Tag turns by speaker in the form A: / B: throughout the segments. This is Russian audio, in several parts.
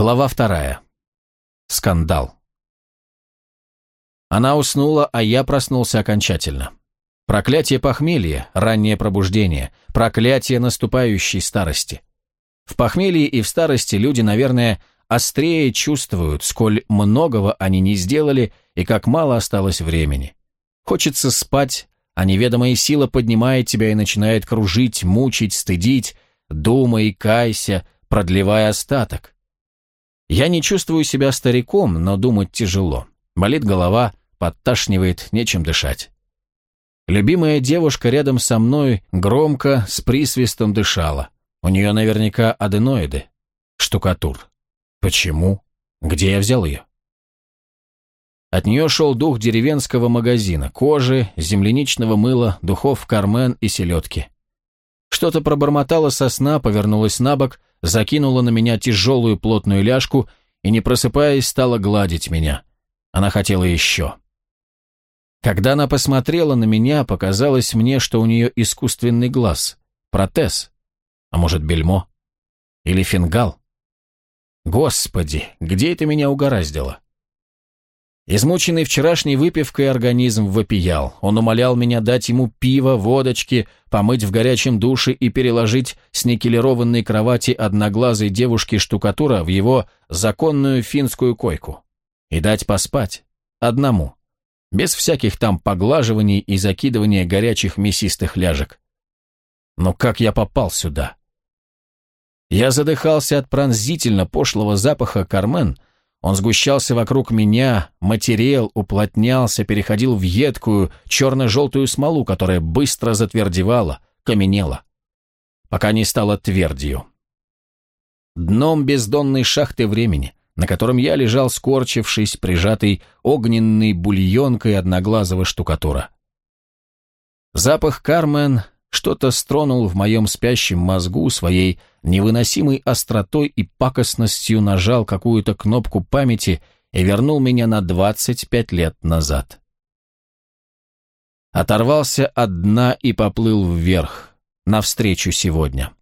A: Глава вторая. Скандал. Она уснула, а я проснулся окончательно. Проклятие похмелья, раннее пробуждение, проклятие наступающей старости. В похмелье и в старости люди, наверное, острее чувствуют, сколь многого они не сделали и как мало осталось времени. Хочется спать, а неведомая сила поднимает тебя и начинает кружить, мучить, стыдить, думай, кайся, продлевая остаток. Я не чувствую себя стариком, но думать тяжело. Болит голова, подташнивает, нечем дышать. Любимая девушка рядом со мной громко, с присвистом дышала. У нее наверняка аденоиды. Штукатур. Почему? Где я взял ее? От нее шел дух деревенского магазина, кожи, земляничного мыла, духов кармен и селедки. Что-то пробормотало со сна, повернулась на бок, закинула на меня тяжелую плотную ляжку и, не просыпаясь, стала гладить меня. Она хотела еще. Когда она посмотрела на меня, показалось мне, что у нее искусственный глаз, протез, а может, бельмо? Или фингал? Господи, где это меня угораздило? Измученный вчерашней выпивкой организм вопиял. Он умолял меня дать ему пиво, водочки, помыть в горячем душе и переложить с никелированной кровати одноглазой девушки штукатура в его законную финскую койку. И дать поспать. Одному. Без всяких там поглаживаний и закидывания горячих мясистых ляжек. Но как я попал сюда? Я задыхался от пронзительно пошлого запаха Кармен, он сгущался вокруг меня, материал уплотнялся, переходил в едкую, черно-желтую смолу, которая быстро затвердевала, каменела, пока не стала твердью. Дном бездонной шахты времени, на котором я лежал, скорчившись, прижатый огненной бульонкой одноглазого штукатура. Запах Кармен что-то стронул в моем спящем мозгу своей невыносимой остротой и пакостностью нажал какую-то кнопку памяти и вернул меня на 25 лет назад. Оторвался от дна и поплыл вверх, навстречу сегодня.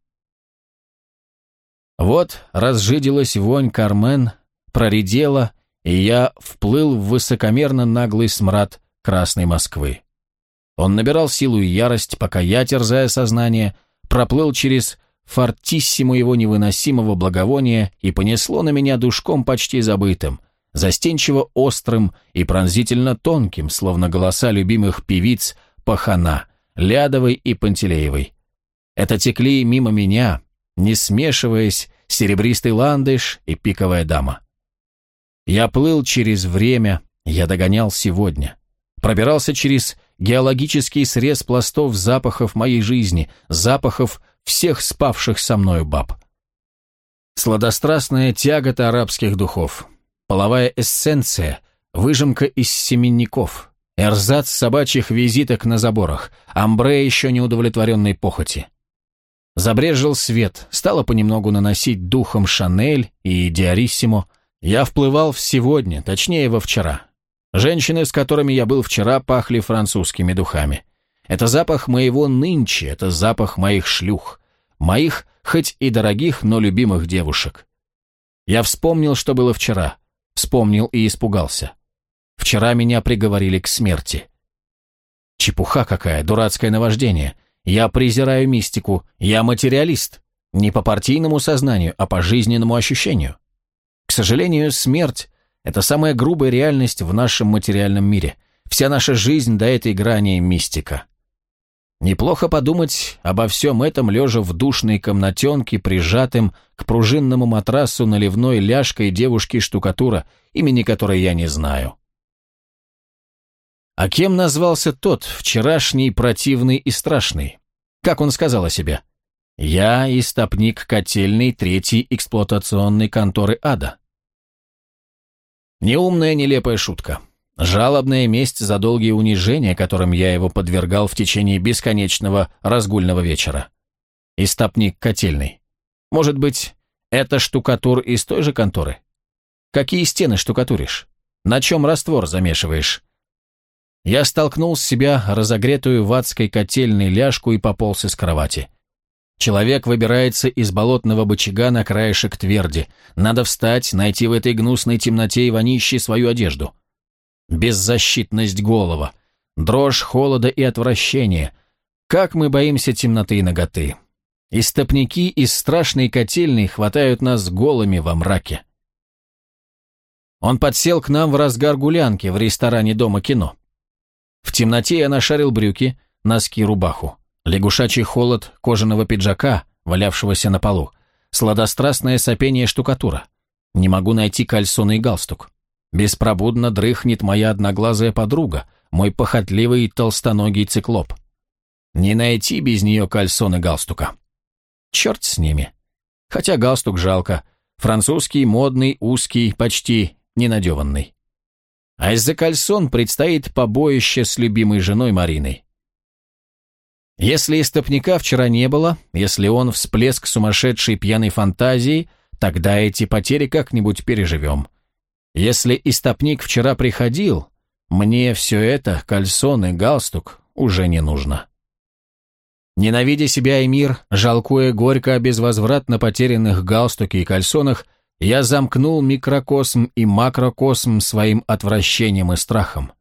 A: Вот разжиделась вонь Кармен, проредела, и я вплыл в высокомерно наглый смрад Красной Москвы. Он набирал силу и ярость, пока я, терзая сознание, проплыл через фортиссиму его невыносимого благовония и понесло на меня душком почти забытым, застенчиво острым и пронзительно тонким, словно голоса любимых певиц Пахана, Лядовой и Пантелеевой. Это текли мимо меня, не смешиваясь, серебристый ландыш и пиковая дама. Я плыл через время, я догонял сегодня. Пробирался через геологический срез пластов запахов моей жизни, запахов всех спавших со мною баб. Сладострастная тягота арабских духов, половая эссенция, выжимка из семенников, эрзац собачьих визиток на заборах, амбре еще неудовлетворенной похоти. Забрежил свет, стало понемногу наносить духом Шанель и Диариссимо. Я вплывал в сегодня, точнее во вчера. Женщины, с которыми я был вчера, пахли французскими духами. Это запах моего нынче, это запах моих шлюх. Моих, хоть и дорогих, но любимых девушек. Я вспомнил, что было вчера. Вспомнил и испугался. Вчера меня приговорили к смерти. Чепуха какая, дурацкое наваждение. Я презираю мистику, я материалист. Не по партийному сознанию, а по жизненному ощущению. К сожалению, смерть это самая грубая реальность в нашем материальном мире. Вся наша жизнь до этой грани мистика. Неплохо подумать обо всем этом, лежа в душной комнатенке, прижатым к пружинному матрасу наливной ляжкой девушки-штукатура, имени которой я не знаю. А кем назвался тот, вчерашний, противный и страшный? Как он сказал о себе? «Я истопник котельной третьей эксплуатационной конторы ада». Неумная, нелепая шутка. Жалобная месть за долгие унижения, которым я его подвергал в течение бесконечного разгульного вечера. Истопник котельный. Может быть, это штукатур из той же конторы? Какие стены штукатуришь? На чем раствор замешиваешь? Я столкнул с себя разогретую в адской котельной ляжку и пополз из кровати. Человек выбирается из болотного бочага на краешек тверди. Надо встать, найти в этой гнусной темноте и вонищей свою одежду. Беззащитность голова, дрожь холода и отвращения. Как мы боимся темноты и ноготы. Истопники из страшной котельной хватают нас голыми во мраке. Он подсел к нам в разгар гулянки в ресторане Дома кино. В темноте я нашарил брюки, носки, рубаху. Лягушачий холод кожаного пиджака, валявшегося на полу. Сладострастное сопение штукатура. Не могу найти кальсоны и галстук. Беспробудно дрыхнет моя одноглазая подруга, мой похотливый толстоногий циклоп. Не найти без нее кальсон и галстука. Черт с ними. Хотя галстук жалко. Французский, модный, узкий, почти ненадеванный. А из-за кальсон предстоит побоище с любимой женой Мариной. Если истопника вчера не было, если он всплеск сумасшедшей пьяной фантазии, тогда эти потери как-нибудь переживем. Если истопник вчера приходил, мне все это, кальсон и галстук, уже не нужно. Ненавидя себя и мир, жалкуя горько о безвозвратно потерянных галстуке и кальсонах, я замкнул микрокосм и макрокосм своим отвращением и страхом.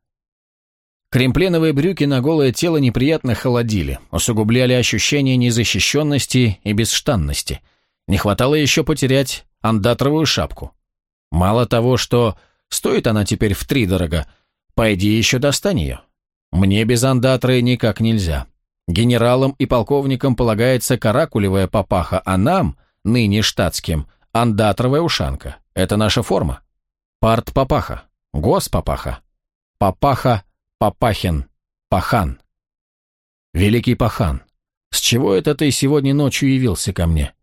A: Кремпленовые брюки на голое тело неприятно холодили, усугубляли ощущение незащищенности и бесштанности. Не хватало еще потерять андатровую шапку. Мало того, что стоит она теперь втридорога, пойди еще достань ее. Мне без андатры никак нельзя. Генералам и полковникам полагается каракулевая папаха, а нам, ныне штатским, Андатровая ушанка. Это наша форма. Парт-папаха. Гос-папаха. Папаха, папахин, пахан. Великий пахан, с чего это ты сегодня ночью явился ко мне?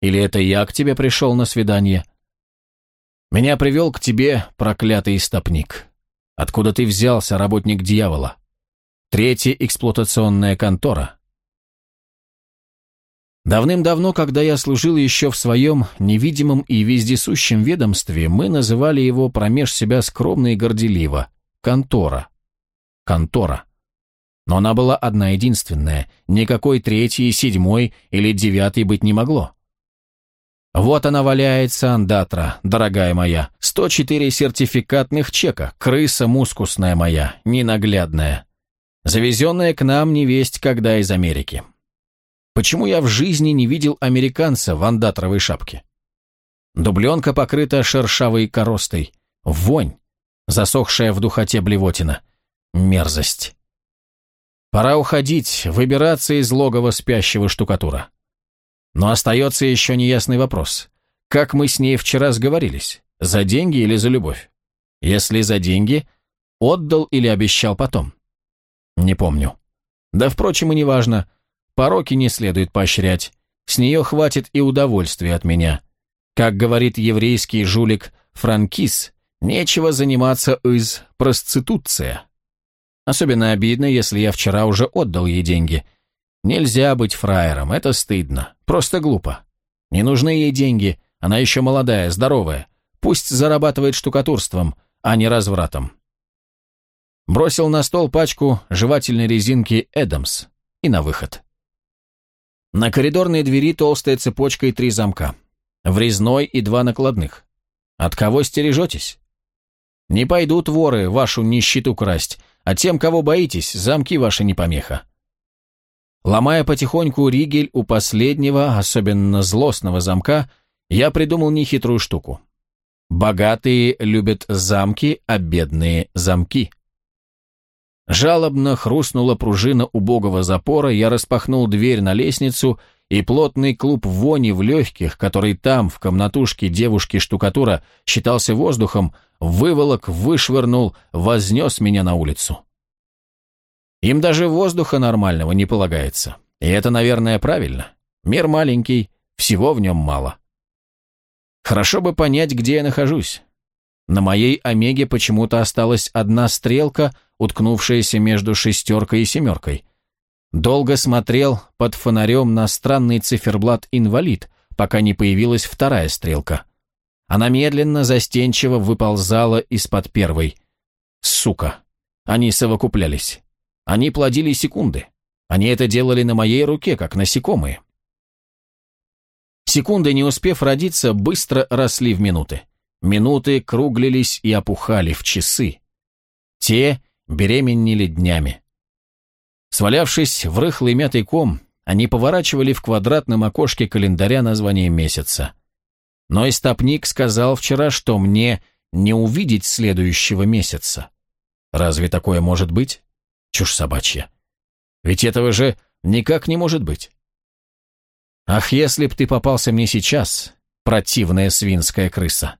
A: Или это я к тебе пришел на свидание? Меня привел к тебе проклятый истопник. Откуда ты взялся, работник дьявола? Третья эксплуатационная контора. Давным-давно, когда я служил еще в своем невидимом и вездесущем ведомстве, мы называли его промеж себя скромно и горделиво «контора». Контора. Но она была одна единственная, никакой третьей, седьмой или девятой быть не могло. Вот она валяется, андатра, дорогая моя, 104 сертификатных чека, крыса мускусная моя, ненаглядная, завезенная к нам невесть когда из Америки. Почему я в жизни не видел американца в андатровой шапке? Дубленка покрыта шершавой коростой. Вонь, засохшая в духоте блевотина. Мерзость. Пора уходить, выбираться из логова спящего штукатура. Но остается еще неясный вопрос. Как мы с ней вчера сговорились? За деньги или за любовь? Если за деньги, отдал или обещал потом? Не помню. Да, впрочем, и неважно. важно. Пороки не следует поощрять. С нее хватит и удовольствия от меня. Как говорит еврейский жулик Франкис, нечего заниматься из проституция. Особенно обидно, если я вчера уже отдал ей деньги. Нельзя быть фраером, это стыдно, просто глупо. Не нужны ей деньги, она еще молодая, здоровая. Пусть зарабатывает штукатурством, а не развратом. Бросил на стол пачку жевательной резинки «Эдамс» и на выход. На коридорной двери толстая цепочка и три замка. Врезной и два накладных. От кого стережетесь? Не пойдут воры вашу нищету красть, а тем, кого боитесь, замки ваши не помеха. Ломая потихоньку ригель у последнего, особенно злостного замка, я придумал нехитрую штуку. Богатые любят замки, а бедные – замки. Жалобно хрустнула пружина убогого запора, я распахнул дверь на лестницу, и плотный клуб вони в легких, который там, в комнатушке девушки-штукатура, считался воздухом, выволок, вышвырнул, вознес меня на улицу. Им даже воздуха нормального не полагается. И это, наверное, правильно. Мир маленький, всего в нем мало. Хорошо бы понять, где я нахожусь. На моей Омеге почему-то осталась одна стрелка, уткнувшаяся между шестеркой и семеркой. Долго смотрел под фонарем на странный циферблат «Инвалид», пока не появилась вторая стрелка. Она медленно, застенчиво выползала из-под первой. Сука. Они совокуплялись. Они плодили секунды. Они это делали на моей руке, как насекомые. Секунды, не успев родиться, быстро росли в минуты. Минуты круглились и опухали в часы. Те беременели днями. Свалявшись в рыхлый мятый ком, они поворачивали в квадратном окошке календаря название месяца. Но истопник сказал вчера, что мне не увидеть следующего месяца. Разве такое может быть? Чушь собачья. Ведь этого же никак не может быть. Ах, если б ты попался мне сейчас, противная свинская крыса.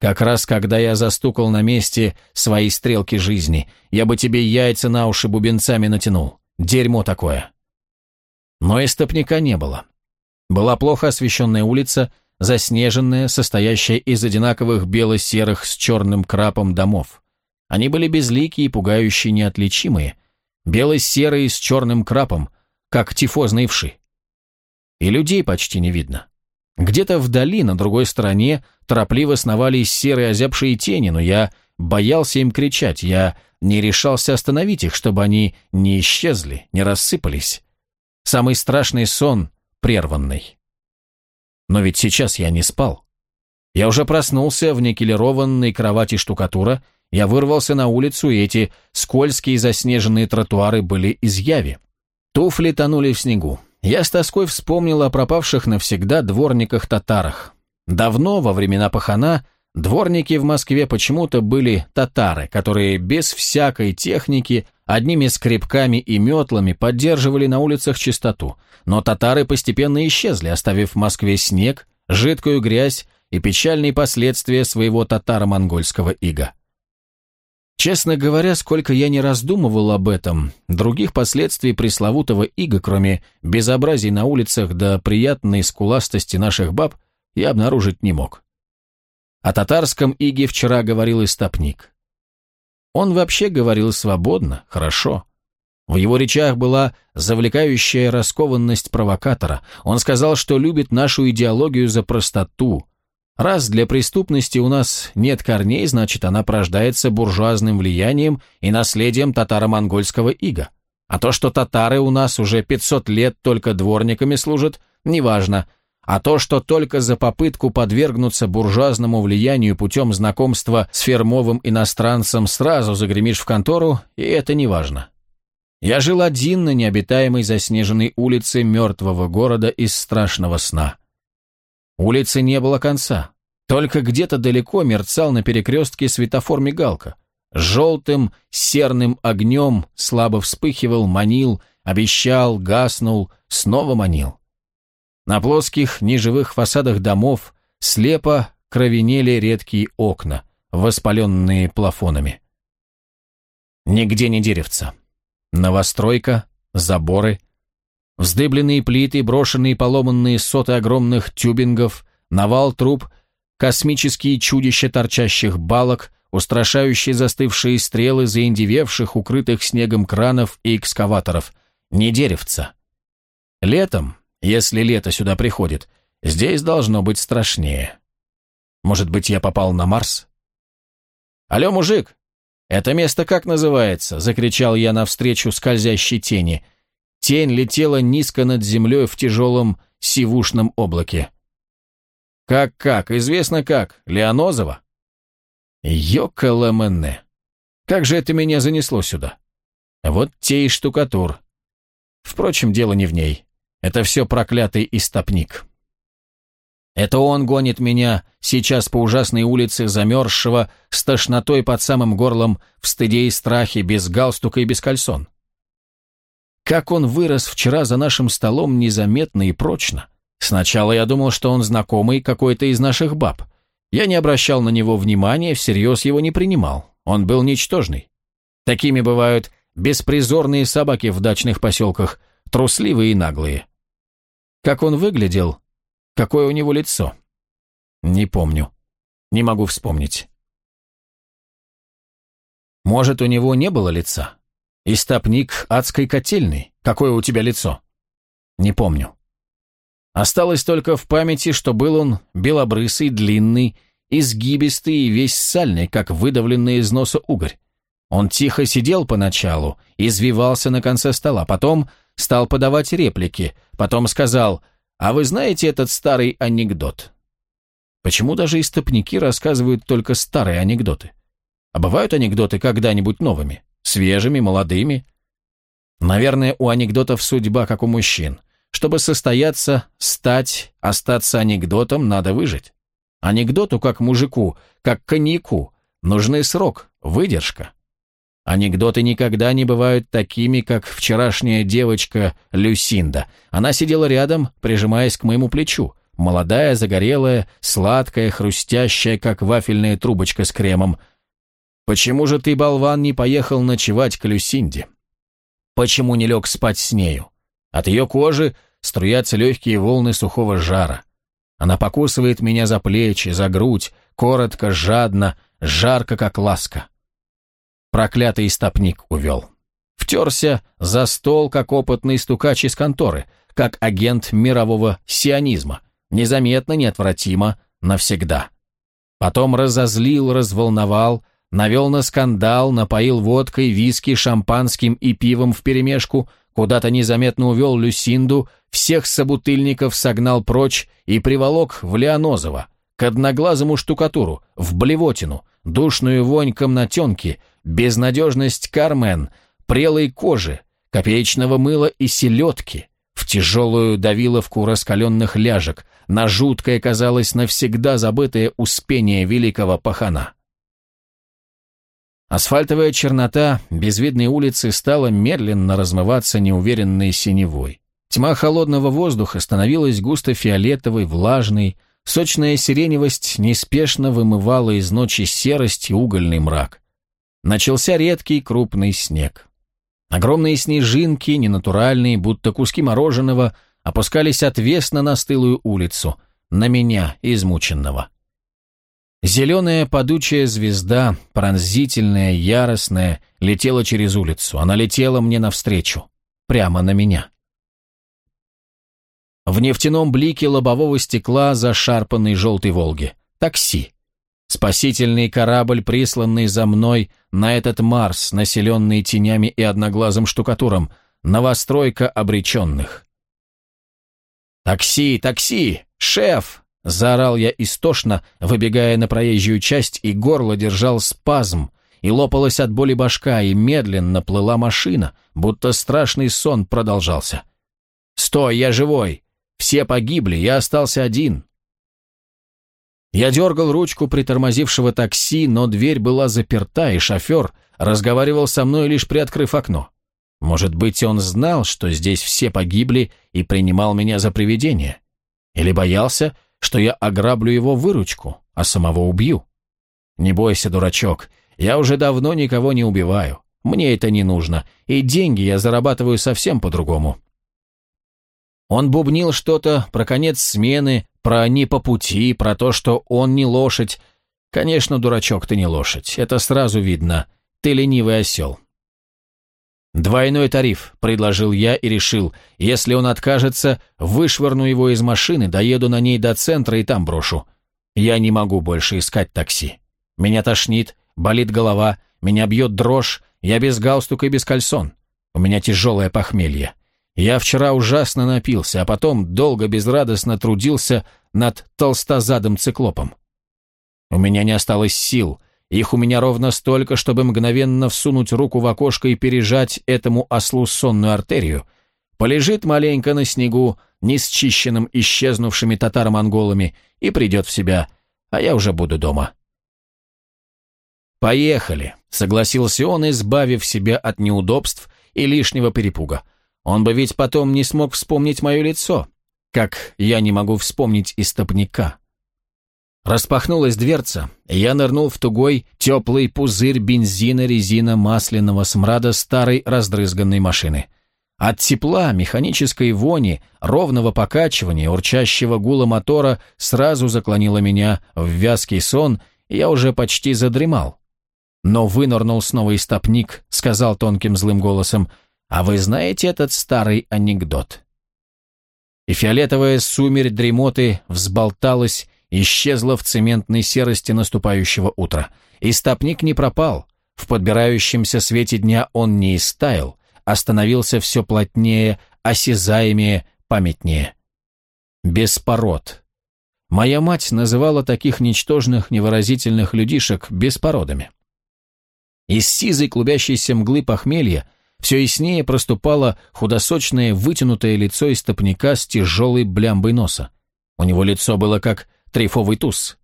A: Как раз когда я застукал на месте свои стрелки жизни, я бы тебе яйца на уши бубенцами натянул. Дерьмо такое. Но истопника не было. Была плохо освещенная улица, заснеженная, состоящая из одинаковых бело-серых с черным крапом домов. Они были безликие и пугающие неотличимые, бело-серые с черным крапом, как тифозные вши. И людей почти не видно. Где-то вдали, на другой стороне, торопливо сновали серые озябшие тени, но я боялся им кричать, я не решался остановить их, чтобы они не исчезли, не рассыпались. Самый страшный сон прерванный. Но ведь сейчас я не спал. Я уже проснулся в никелированной кровати штукатура, я вырвался на улицу, и эти скользкие заснеженные тротуары были изъяви. Туфли тонули в снегу. Я с тоской вспомнил о пропавших навсегда дворниках-татарах. Давно, во времена пахана, дворники в Москве почему-то были татары, которые без всякой техники, одними скребками и метлами поддерживали на улицах чистоту. Но татары постепенно исчезли, оставив в Москве снег, жидкую грязь и печальные последствия своего татаро-монгольского ига. Честно говоря, сколько я не раздумывал об этом, других последствий пресловутого ига, кроме безобразий на улицах да приятной скуластости наших баб, я обнаружить не мог. О татарском иге вчера говорил истопник. Он вообще говорил свободно, хорошо. В его речах была завлекающая раскованность провокатора. Он сказал, что любит нашу идеологию за простоту. Раз для преступности у нас нет корней, значит, она порождается буржуазным влиянием и наследием татаро-монгольского ига. А то, что татары у нас уже 500 лет только дворниками служат, неважно – а то, что только за попытку подвергнуться буржуазному влиянию путем знакомства с фермовым иностранцем сразу загремишь в контору, и это не важно. Я жил один на необитаемой заснеженной улице мертвого города из страшного сна. Улицы не было конца. Только где-то далеко мерцал на перекрестке светофор мигалка. Желтым, серным огнем слабо вспыхивал, манил, обещал, гаснул, снова манил. На плоских, неживых фасадах домов слепо кровенели редкие окна, воспаленные плафонами. Нигде не деревца. Новостройка, заборы, вздыбленные плиты, брошенные поломанные соты огромных тюбингов, навал труб, космические чудища торчащих балок, устрашающие застывшие стрелы заиндевевших, укрытых снегом кранов и экскаваторов. Не деревца. Летом, если лето сюда приходит, здесь должно быть страшнее. Может быть, я попал на Марс? «Алло, мужик! Это место как называется?» — закричал я навстречу скользящей тени. Тень летела низко над землей в тяжелом сивушном облаке. «Как-как? Известно как? Леонозово?» «Йокаламене! Как же это меня занесло сюда?» «Вот те и штукатур. Впрочем, дело не в ней. Это все проклятый истопник. Это он гонит меня сейчас по ужасной улице замерзшего, с тошнотой под самым горлом, в стыде и страхе, без галстука и без кальсон. Как он вырос вчера за нашим столом незаметно и прочно. Сначала я думал, что он знакомый какой-то из наших баб. Я не обращал на него внимания, всерьез его не принимал. Он был ничтожный. Такими бывают беспризорные собаки в дачных поселках, трусливые и наглые. Как он выглядел? Какое у него лицо? Не помню. Не могу вспомнить. Может, у него не было лица? Истопник адской котельной. Какое у тебя лицо? Не помню. Осталось только в памяти, что был он белобрысый, длинный, изгибистый и весь сальный, как выдавленный из носа угорь. Он тихо сидел поначалу, извивался на конце стола, потом стал подавать реплики, потом сказал а вы знаете этот старый анекдот? Почему даже истопники рассказывают только старые анекдоты? А бывают анекдоты когда-нибудь новыми, свежими, молодыми? Наверное, у анекдотов судьба, как у мужчин. Чтобы состояться, стать, остаться анекдотом, надо выжить. Анекдоту, как мужику, как коньяку, нужны срок, выдержка. Анекдоты никогда не бывают такими, как вчерашняя девочка Люсинда. Она сидела рядом, прижимаясь к моему плечу. Молодая, загорелая, сладкая, хрустящая, как вафельная трубочка с кремом. «Почему же ты, болван, не поехал ночевать к Люсинде? Почему не лег спать с нею? От ее кожи струятся легкие волны сухого жара. Она покусывает меня за плечи, за грудь, коротко, жадно, жарко, как ласка. Проклятый стопник увел. Втерся за стол, как опытный стукач из конторы, как агент мирового сионизма, незаметно, неотвратимо, навсегда. Потом разозлил, разволновал, навел на скандал, напоил водкой, виски, шампанским и пивом вперемешку, куда-то незаметно увел Люсинду, всех собутыльников согнал прочь и приволок в Леонозово, к одноглазому штукатуру, в блевотину, душную вонь комнатенки, безнадежность Кармен, прелой кожи, копеечного мыла и селедки, в тяжелую давиловку раскаленных ляжек, на жуткое, казалось, навсегда забытое успение великого пахана. Асфальтовая чернота безвидной улицы стала медленно размываться неуверенной синевой. Тьма холодного воздуха становилась густо фиолетовой, влажной, сочная сиреневость неспешно вымывала из ночи серость и угольный мрак. Начался редкий крупный снег. Огромные снежинки, ненатуральные, будто куски мороженого, опускались отвесно на стылую улицу, на меня, измученного. Зеленая падучая звезда, пронзительная, яростная, летела через улицу. Она летела мне навстречу, прямо на меня. В нефтяном блике лобового стекла зашарпанной желтой «Волги». Такси. Спасительный корабль, присланный за мной на этот Марс, населенный тенями и одноглазым штукатуром, новостройка обреченных. «Такси, такси! Шеф!» Заорал я истошно, выбегая на проезжую часть, и горло держал спазм, и лопалась от боли башка, и медленно плыла машина, будто страшный сон продолжался. «Стой, я живой! Все погибли, я остался один!» Я дергал ручку притормозившего такси, но дверь была заперта, и шофер разговаривал со мной, лишь приоткрыв окно. Может быть, он знал, что здесь все погибли и принимал меня за привидение? Или боялся, что я ограблю его выручку, а самого убью. Не бойся, дурачок, я уже давно никого не убиваю. Мне это не нужно, и деньги я зарабатываю совсем по-другому. Он бубнил что-то про конец смены, про не по пути, про то, что он не лошадь. Конечно, дурачок, ты не лошадь, это сразу видно. Ты ленивый осел. «Двойной тариф», — предложил я и решил, если он откажется, вышвырну его из машины, доеду на ней до центра и там брошу. Я не могу больше искать такси. Меня тошнит, болит голова, меня бьет дрожь, я без галстука и без кальсон. У меня тяжелое похмелье. Я вчера ужасно напился, а потом долго безрадостно трудился над толстозадым циклопом. У меня не осталось сил — их у меня ровно столько, чтобы мгновенно всунуть руку в окошко и пережать этому ослу сонную артерию. Полежит маленько на снегу, не счищенным исчезнувшими татаро-монголами, и придет в себя, а я уже буду дома. «Поехали», — согласился он, избавив себя от неудобств и лишнего перепуга. Он бы ведь потом не смог вспомнить мое лицо, как я не могу вспомнить истопника. Распахнулась дверца, и я нырнул в тугой, теплый пузырь бензина, резина, масляного смрада старой раздрызганной машины. От тепла, механической вони, ровного покачивания, урчащего гула мотора сразу заклонило меня в вязкий сон, и я уже почти задремал. Но вынырнул снова истопник, сказал тонким злым голосом, «А вы знаете этот старый анекдот?» И фиолетовая сумерь дремоты взболталась, исчезла в цементной серости наступающего утра. И стопник не пропал. В подбирающемся свете дня он не истаял, остановился все плотнее, осязаемее, памятнее. Беспород. Моя мать называла таких ничтожных, невыразительных людишек беспородами. Из сизой клубящейся мглы похмелья все яснее проступало худосочное вытянутое лицо истопника с тяжелой блямбой носа. У него лицо было как трефовый туз.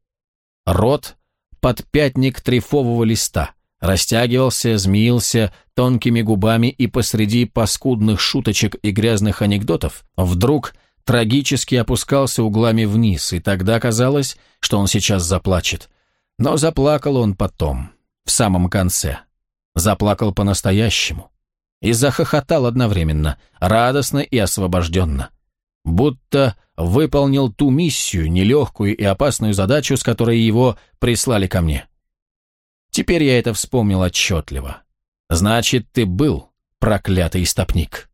A: Рот — подпятник трефового листа. Растягивался, змеился тонкими губами и посреди паскудных шуточек и грязных анекдотов вдруг трагически опускался углами вниз, и тогда казалось, что он сейчас заплачет. Но заплакал он потом, в самом конце. Заплакал по-настоящему. И захохотал одновременно, радостно и освобожденно. Будто выполнил ту миссию, нелегкую и опасную задачу, с которой его прислали ко мне. Теперь я это вспомнил отчетливо. Значит, ты был проклятый стопник.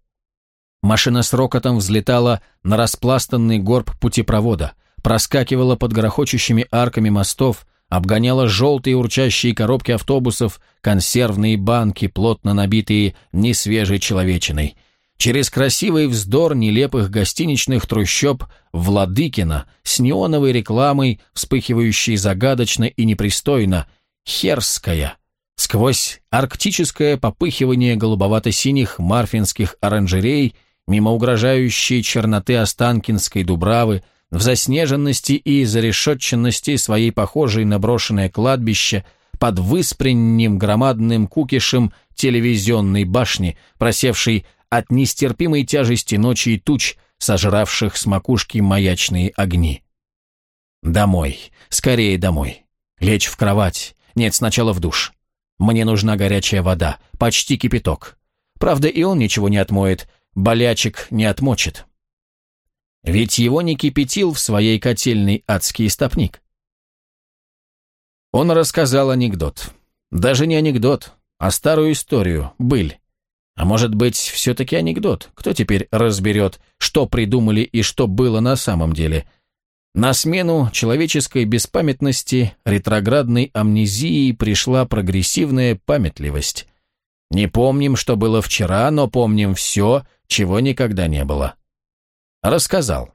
A: Машина с рокотом взлетала на распластанный горб путепровода, проскакивала под грохочущими арками мостов, обгоняла желтые урчащие коробки автобусов, консервные банки, плотно набитые несвежей человечиной. Через красивый вздор нелепых гостиничных трущоб Владыкина с неоновой рекламой, вспыхивающей загадочно и непристойно, Херская, сквозь арктическое попыхивание голубовато-синих марфинских оранжерей, мимо угрожающей черноты Останкинской дубравы, в заснеженности и зарешетченности своей похожей на брошенное кладбище, под выспренним громадным кукишем телевизионной башни, просевшей от нестерпимой тяжести ночи и туч, сожравших с макушки маячные огни. Домой, скорее домой. Лечь в кровать. Нет, сначала в душ. Мне нужна горячая вода, почти кипяток. Правда, и он ничего не отмоет, болячек не отмочит. Ведь его не кипятил в своей котельной адский стопник. Он рассказал анекдот. Даже не анекдот, а старую историю, быль. А может быть, все-таки анекдот? Кто теперь разберет, что придумали и что было на самом деле? На смену человеческой беспамятности, ретроградной амнезии пришла прогрессивная памятливость. Не помним, что было вчера, но помним все, чего никогда не было. Рассказал.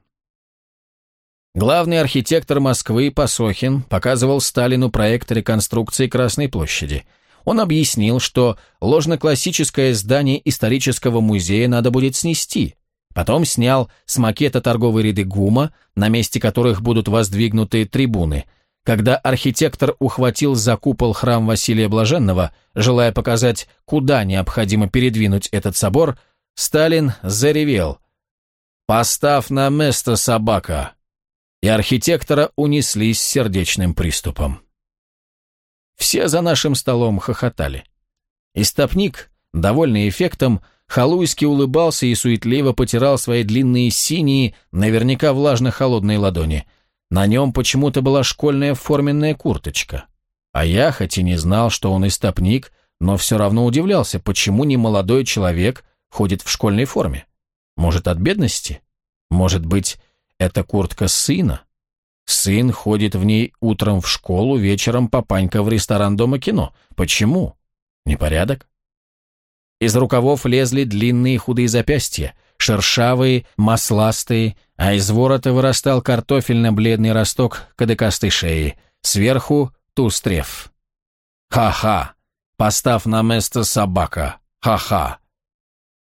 A: Главный архитектор Москвы Пасохин показывал Сталину проект реконструкции Красной площади. Он объяснил, что ложно-классическое здание исторического музея надо будет снести. Потом снял с макета торговые ряды ГУМа, на месте которых будут воздвигнуты трибуны – когда архитектор ухватил за купол храм Василия Блаженного, желая показать, куда необходимо передвинуть этот собор, Сталин заревел «Поставь на место собака!» и архитектора унесли с сердечным приступом. Все за нашим столом хохотали. Истопник, довольный эффектом, халуйски улыбался и суетливо потирал свои длинные синие, наверняка влажно-холодные ладони – на нем почему-то была школьная форменная курточка. А я, хоть и не знал, что он истопник, но все равно удивлялся, почему не молодой человек ходит в школьной форме. Может, от бедности? Может быть, это куртка сына? Сын ходит в ней утром в школу, вечером папанька в ресторан Дома кино. Почему? Непорядок? Из рукавов лезли длинные худые запястья, шершавые, масластые, а из ворота вырастал картофельно-бледный росток кадыкастой шеи, сверху тустрев. «Ха-ха! Постав на место собака! Ха-ха!»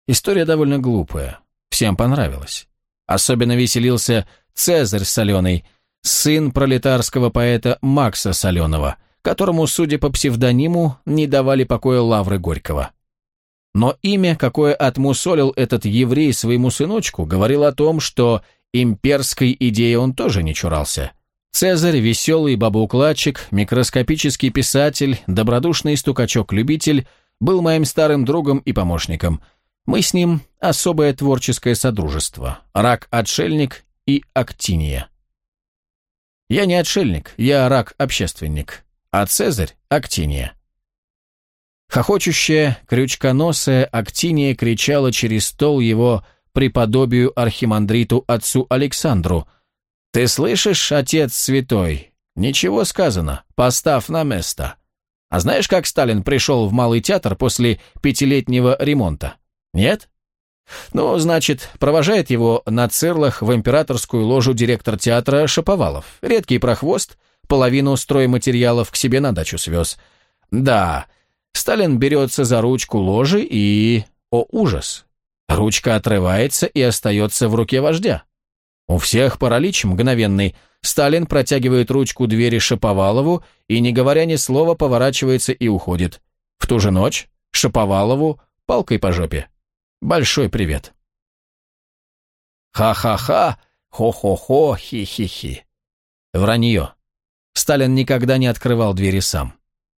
A: История довольно глупая, всем понравилась. Особенно веселился Цезарь Соленый, сын пролетарского поэта Макса Соленого, которому, судя по псевдониму, не давали покоя лавры Горького. Но имя, какое отмусолил этот еврей своему сыночку, говорило о том, что имперской идеи он тоже не чурался. Цезарь, веселый бабоукладчик, микроскопический писатель, добродушный стукачок-любитель, был моим старым другом и помощником. Мы с ним особое творческое содружество, рак-отшельник и актиния. Я не отшельник, я рак-общественник, а Цезарь – актиния. Хохочущая, крючконосая Актиния кричала через стол его преподобию архимандриту отцу Александру. «Ты слышишь, отец святой? Ничего сказано, поставь на место». А знаешь, как Сталин пришел в Малый театр после пятилетнего ремонта? Нет? Ну, значит, провожает его на цирлах в императорскую ложу директор театра Шаповалов. Редкий прохвост, половину стройматериалов к себе на дачу свез. Да, Сталин берется за ручку ложи и... О, ужас! Ручка отрывается и остается в руке вождя. У всех паралич мгновенный. Сталин протягивает ручку двери Шаповалову и, не говоря ни слова, поворачивается и уходит. В ту же ночь Шаповалову палкой по жопе. Большой привет. Ха-ха-ха, хо-хо-хо, хи-хи-хи. Вранье. Сталин никогда не открывал двери сам.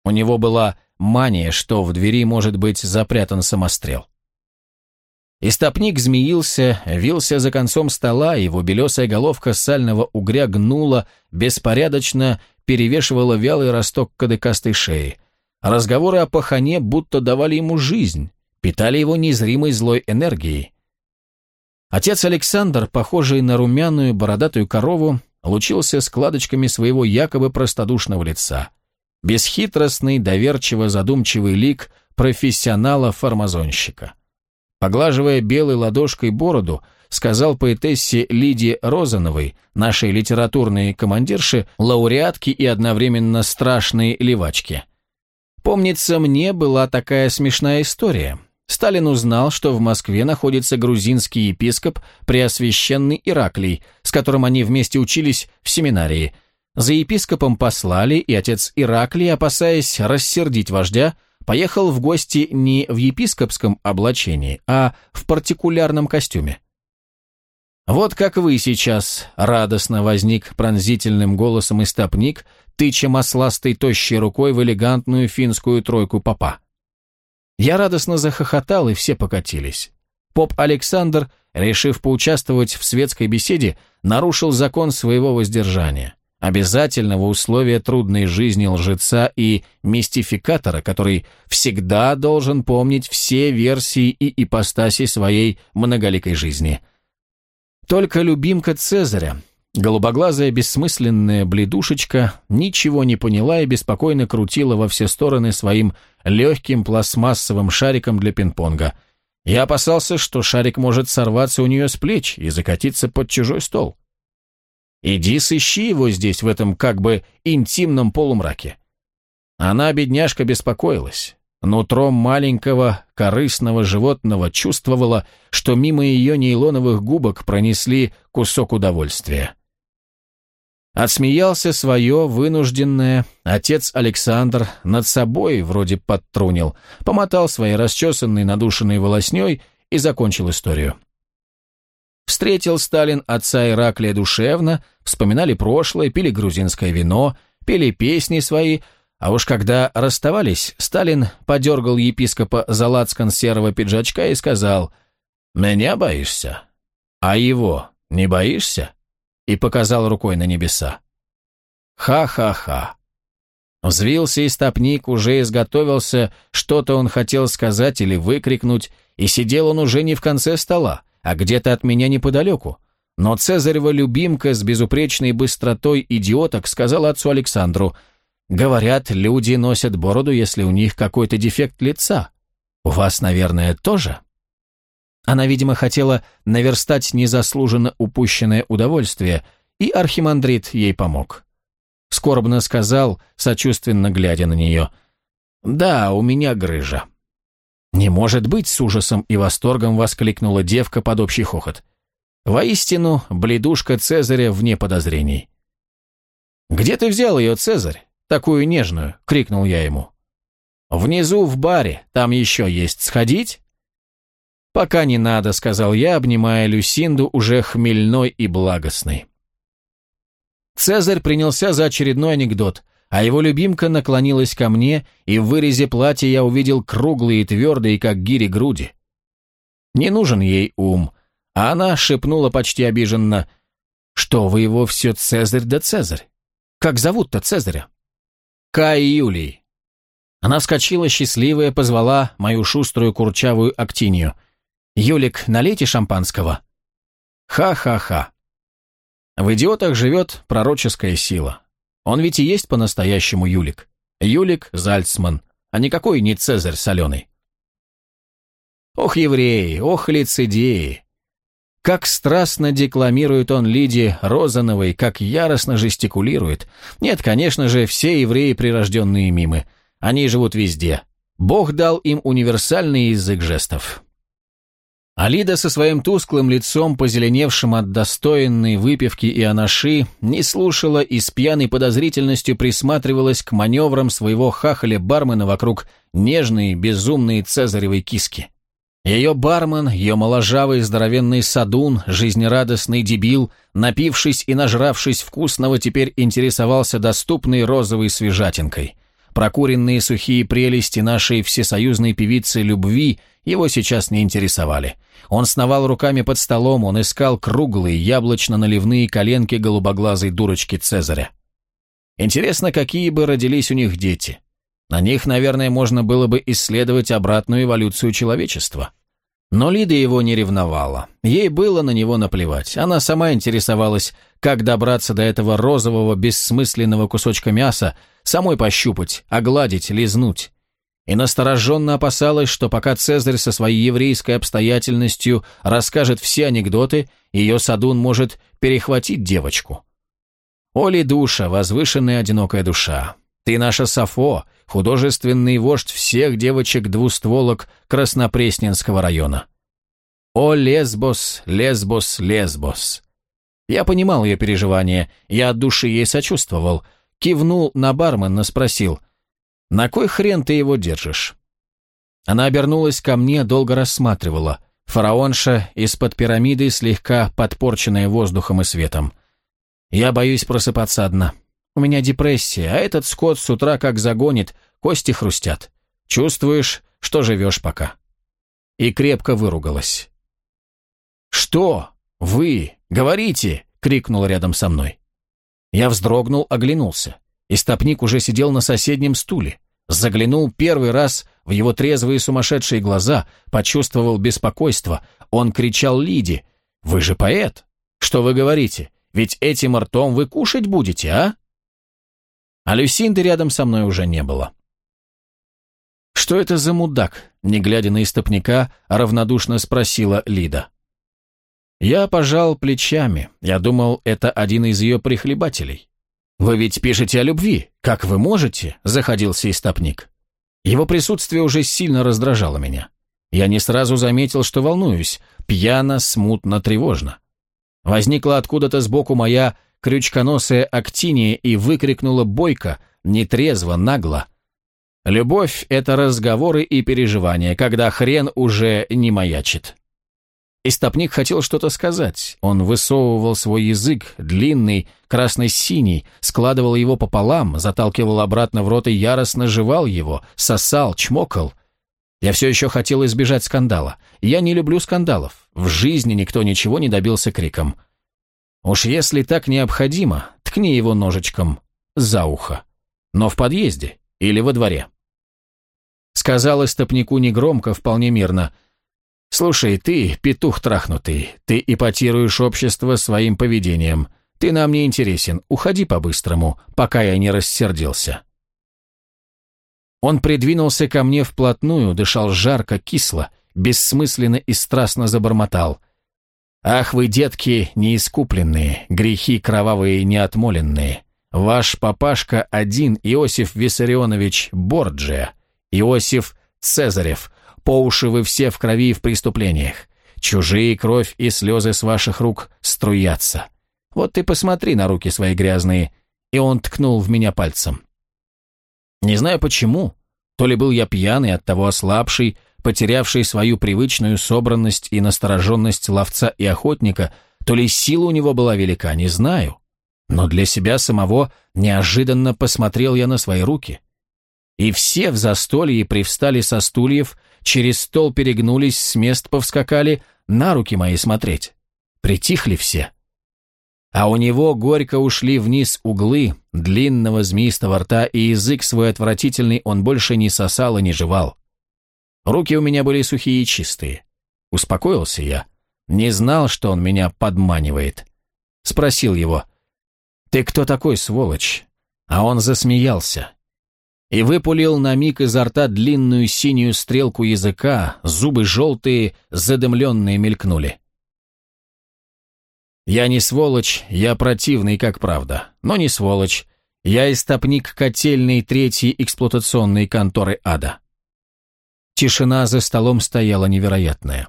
A: У него была мания, что в двери может быть запрятан самострел. Истопник змеился, вился за концом стола, его белесая головка сального угря гнула, беспорядочно перевешивала вялый росток кадыкастой шеи. Разговоры о пахане будто давали ему жизнь, питали его незримой злой энергией. Отец Александр, похожий на румяную бородатую корову, лучился складочками своего якобы простодушного лица. Бесхитростный, доверчиво задумчивый лик профессионала-фармазонщика. Поглаживая белой ладошкой бороду, сказал поэтессе Лидии Розановой, нашей литературной командирше, лауреатке и одновременно страшной левачке. Помнится, мне была такая смешная история. Сталин узнал, что в Москве находится грузинский епископ Преосвященный Ираклий, с которым они вместе учились в семинарии. За епископом послали, и отец Ираклий, опасаясь рассердить вождя, поехал в гости не в епископском облачении, а в партикулярном костюме. Вот как вы сейчас, радостно возник пронзительным голосом истопник, тыча масластой тощей рукой в элегантную финскую тройку попа. Я радостно захохотал, и все покатились. Поп Александр, решив поучаствовать в светской беседе, нарушил закон своего воздержания обязательного условия трудной жизни лжеца и мистификатора, который всегда должен помнить все версии и ипостаси своей многоликой жизни. Только любимка Цезаря, голубоглазая бессмысленная бледушечка, ничего не поняла и беспокойно крутила во все стороны своим легким пластмассовым шариком для пинг-понга. Я опасался, что шарик может сорваться у нее с плеч и закатиться под чужой стол. Иди сыщи его здесь, в этом как бы интимном полумраке. Она, бедняжка, беспокоилась. Нутром маленького, корыстного животного чувствовала, что мимо ее нейлоновых губок пронесли кусок удовольствия. Отсмеялся свое, вынужденное, отец Александр над собой вроде подтрунил, помотал своей расчесанной надушенной волосней и закончил историю. Встретил Сталин отца Ираклия душевно, вспоминали прошлое, пили грузинское вино, пели песни свои, а уж когда расставались, Сталин подергал епископа за лацкан серого пиджачка и сказал «Меня боишься? А его не боишься?» И показал рукой на небеса. «Ха-ха-ха!» Взвился истопник, уже изготовился, что-то он хотел сказать или выкрикнуть, и сидел он уже не в конце стола, а где-то от меня неподалеку. Но Цезарева любимка с безупречной быстротой идиоток сказала отцу Александру, «Говорят, люди носят бороду, если у них какой-то дефект лица. У вас, наверное, тоже?» Она, видимо, хотела наверстать незаслуженно упущенное удовольствие, и архимандрит ей помог. Скорбно сказал, сочувственно глядя на нее, «Да, у меня грыжа». «Не может быть!» — с ужасом и восторгом воскликнула девка под общий хохот. Воистину, бледушка Цезаря вне подозрений. «Где ты взял ее, Цезарь? Такую нежную!» — крикнул я ему. «Внизу в баре, там еще есть. Сходить?» «Пока не надо», — сказал я, обнимая Люсинду, уже хмельной и благостной. Цезарь принялся за очередной анекдот — а его любимка наклонилась ко мне, и в вырезе платья я увидел круглые и твердые, как гири, груди. Не нужен ей ум, а она шепнула почти обиженно, «Что вы его все Цезарь да Цезарь? Как зовут-то Цезаря?» «Кай Юлий». Она вскочила счастливая, позвала мою шуструю курчавую актинию. «Юлик, налейте шампанского». Ха-ха-ха. В идиотах живет пророческая сила. Он ведь и есть по-настоящему Юлик. Юлик Зальцман, а никакой не Цезарь соленый. Ох, евреи, ох, лицедеи! Как страстно декламирует он Лиде Розановой, как яростно жестикулирует. Нет, конечно же, все евреи прирожденные мимы. Они живут везде. Бог дал им универсальный язык жестов. Алида со своим тусклым лицом, позеленевшим от достоинной выпивки и анаши, не слушала и с пьяной подозрительностью присматривалась к маневрам своего хахаля-бармена вокруг нежной, безумной цезаревой киски. Ее бармен, ее моложавый здоровенный садун, жизнерадостный дебил, напившись и нажравшись вкусного, теперь интересовался доступной розовой свежатинкой. Прокуренные сухие прелести нашей всесоюзной певицы любви его сейчас не интересовали. Он сновал руками под столом, он искал круглые, яблочно-наливные коленки голубоглазой дурочки Цезаря. Интересно, какие бы родились у них дети. На них, наверное, можно было бы исследовать обратную эволюцию человечества. Но Лида его не ревновала. Ей было на него наплевать. Она сама интересовалась, как добраться до этого розового, бессмысленного кусочка мяса, самой пощупать, огладить, лизнуть. И настороженно опасалась, что пока Цезарь со своей еврейской обстоятельностью расскажет все анекдоты, ее садун может перехватить девочку. Оли душа, возвышенная одинокая душа. Ты наша Сафо, художественный вождь всех девочек-двустволок Краснопресненского района. О, Лесбос, Лесбос, Лесбос. Я понимал ее переживания, я от души ей сочувствовал. Кивнул на бармена, спросил, «На кой хрен ты его держишь?» Она обернулась ко мне, долго рассматривала. Фараонша из-под пирамиды, слегка подпорченная воздухом и светом. «Я боюсь просыпаться одна». У меня депрессия, а этот скот с утра как загонит, кости хрустят. Чувствуешь, что живешь пока». И крепко выругалась. «Что? Вы? Говорите!» — крикнул рядом со мной. Я вздрогнул, оглянулся. Истопник уже сидел на соседнем стуле. Заглянул первый раз в его трезвые сумасшедшие глаза, почувствовал беспокойство. Он кричал Лиде, «Вы же поэт! Что вы говорите? Ведь этим ртом вы кушать будете, а?» А Люсинды рядом со мной уже не было. «Что это за мудак?» — не глядя на истопника, равнодушно спросила Лида. Я пожал плечами. Я думал, это один из ее прихлебателей. «Вы ведь пишете о любви. Как вы можете?» — заходился истопник. Его присутствие уже сильно раздражало меня. Я не сразу заметил, что волнуюсь. Пьяно, смутно, тревожно. Возникла откуда-то сбоку моя крючконосая актиния и выкрикнула бойко, нетрезво, нагло. «Любовь — это разговоры и переживания, когда хрен уже не маячит». Истопник хотел что-то сказать. Он высовывал свой язык, длинный, красно-синий, складывал его пополам, заталкивал обратно в рот и яростно жевал его, сосал, чмокал. Я все еще хотел избежать скандала. Я не люблю скандалов. В жизни никто ничего не добился криком. Уж если так необходимо, ткни его ножичком за ухо. Но в подъезде или во дворе. Сказал истопнику негромко, вполне мирно. «Слушай, ты, петух трахнутый, ты ипотируешь общество своим поведением. Ты нам не интересен, уходи по-быстрому, пока я не рассердился». Он придвинулся ко мне вплотную, дышал жарко, кисло, бессмысленно и страстно забормотал – Ах вы, детки, неискупленные, грехи кровавые неотмоленные. Ваш папашка один, Иосиф Виссарионович Борджия, Иосиф Цезарев, по уши вы все в крови и в преступлениях. Чужие кровь и слезы с ваших рук струятся. Вот ты посмотри на руки свои грязные. И он ткнул в меня пальцем. Не знаю почему, то ли был я пьяный, оттого ослабший, потерявший свою привычную собранность и настороженность ловца и охотника, то ли сила у него была велика, не знаю. Но для себя самого неожиданно посмотрел я на свои руки. И все в застолье привстали со стульев, через стол перегнулись, с мест повскакали, на руки мои смотреть. Притихли все. А у него горько ушли вниз углы длинного змеистого рта, и язык свой отвратительный он больше не сосал и не жевал. Руки у меня были сухие и чистые. Успокоился я. Не знал, что он меня подманивает. Спросил его, «Ты кто такой, сволочь?» А он засмеялся. И выпулил на миг изо рта длинную синюю стрелку языка, зубы желтые, задымленные мелькнули. «Я не сволочь, я противный, как правда, но не сволочь. Я истопник котельной третьей эксплуатационной конторы ада». Тишина за столом стояла невероятная.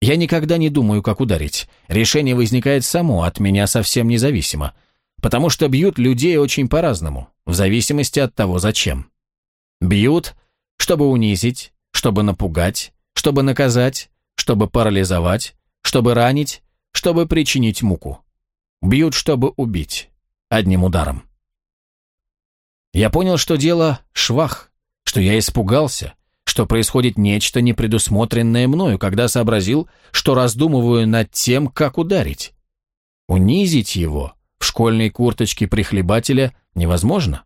A: Я никогда не думаю, как ударить. Решение возникает само, от меня совсем независимо. Потому что бьют людей очень по-разному, в зависимости от того, зачем. Бьют, чтобы унизить, чтобы напугать, чтобы наказать, чтобы парализовать, чтобы ранить, чтобы причинить муку. Бьют, чтобы убить. Одним ударом. Я понял, что дело швах, что я испугался, что происходит нечто непредусмотренное мною, когда сообразил, что раздумываю над тем, как ударить. Унизить его в школьной курточке прихлебателя невозможно.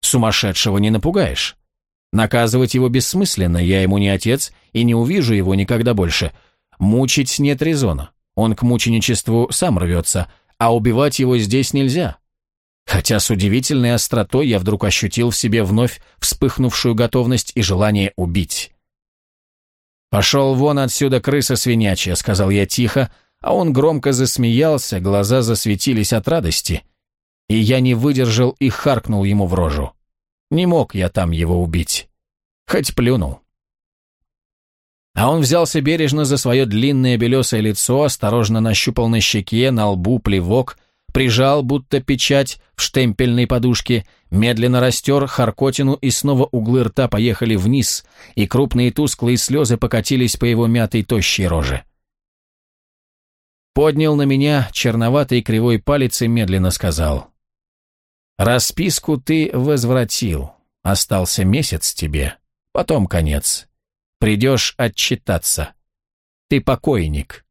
A: Сумасшедшего не напугаешь. Наказывать его бессмысленно, я ему не отец и не увижу его никогда больше. Мучить нет резона. Он к мученичеству сам рвется, а убивать его здесь нельзя. Хотя с удивительной остротой я вдруг ощутил в себе вновь вспыхнувшую готовность и желание убить. «Пошел вон отсюда, крыса свинячья», — сказал я тихо, а он громко засмеялся, глаза засветились от радости, и я не выдержал и харкнул ему в рожу. Не мог я там его убить. Хоть плюнул. А он взялся бережно за свое длинное белесое лицо, осторожно нащупал на щеке, на лбу плевок, прижал, будто печать, в штемпельной подушке, медленно растер Харкотину, и снова углы рта поехали вниз, и крупные тусклые слезы покатились по его мятой тощей роже. Поднял на меня черноватый кривой палец и медленно сказал. «Расписку ты возвратил. Остался месяц тебе. Потом конец. Придешь отчитаться. Ты покойник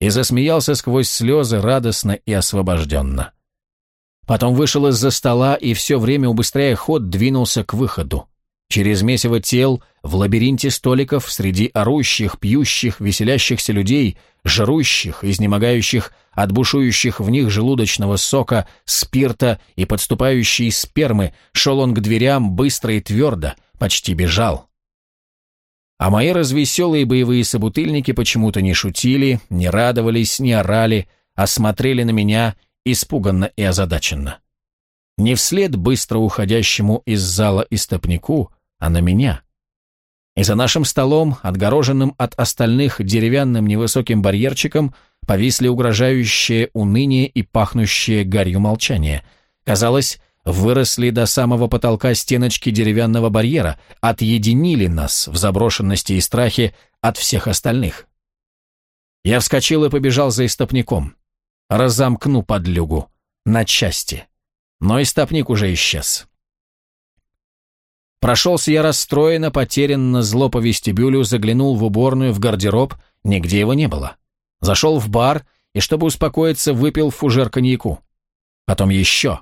A: и засмеялся сквозь слезы радостно и освобожденно. Потом вышел из-за стола и все время, убыстряя ход, двинулся к выходу. Через месиво тел, в лабиринте столиков, среди орущих, пьющих, веселящихся людей, жрущих, изнемогающих от бушующих в них желудочного сока, спирта и подступающей спермы, шел он к дверям быстро и твердо, почти бежал. А мои развеселые боевые собутыльники почему-то не шутили, не радовались, не орали, а смотрели на меня испуганно и озадаченно. Не вслед быстро уходящему из зала истопнику, а на меня. И за нашим столом, отгороженным от остальных деревянным невысоким барьерчиком, повисли угрожающее уныние и пахнущее гарью молчание. Казалось, выросли до самого потолка стеночки деревянного барьера, отъединили нас в заброшенности и страхе от всех остальных. Я вскочил и побежал за истопником. Разомкну подлюгу. На части. Но истопник уже исчез. Прошелся я расстроенно, потерянно, зло по вестибюлю, заглянул в уборную, в гардероб, нигде его не было. Зашел в бар и, чтобы успокоиться, выпил фужер коньяку. Потом еще.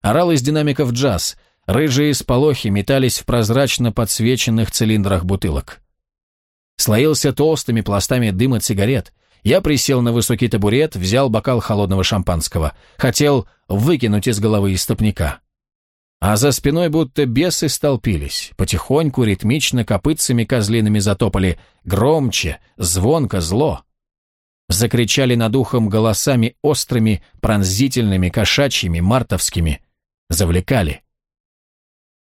A: Орал из динамиков джаз, рыжие сполохи метались в прозрачно подсвеченных цилиндрах бутылок. Слоился толстыми пластами дым от сигарет. Я присел на высокий табурет, взял бокал холодного шампанского. Хотел выкинуть из головы истопника. А за спиной будто бесы столпились, потихоньку, ритмично, копытцами козлиными затопали, громче, звонко, зло. Закричали над ухом голосами острыми, пронзительными, кошачьими, мартовскими завлекали.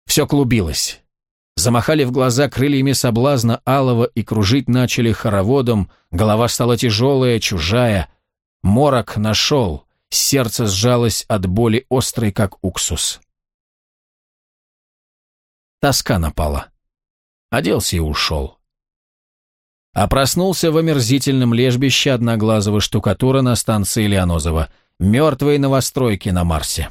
A: Все клубилось. Замахали в глаза крыльями соблазна алого и кружить начали хороводом, голова стала тяжелая, чужая. Морок нашел, сердце сжалось от боли острой, как уксус. Тоска напала. Оделся и ушел. А проснулся в омерзительном лежбище одноглазого штукатура на станции Леонозова, мертвой новостройки на Марсе.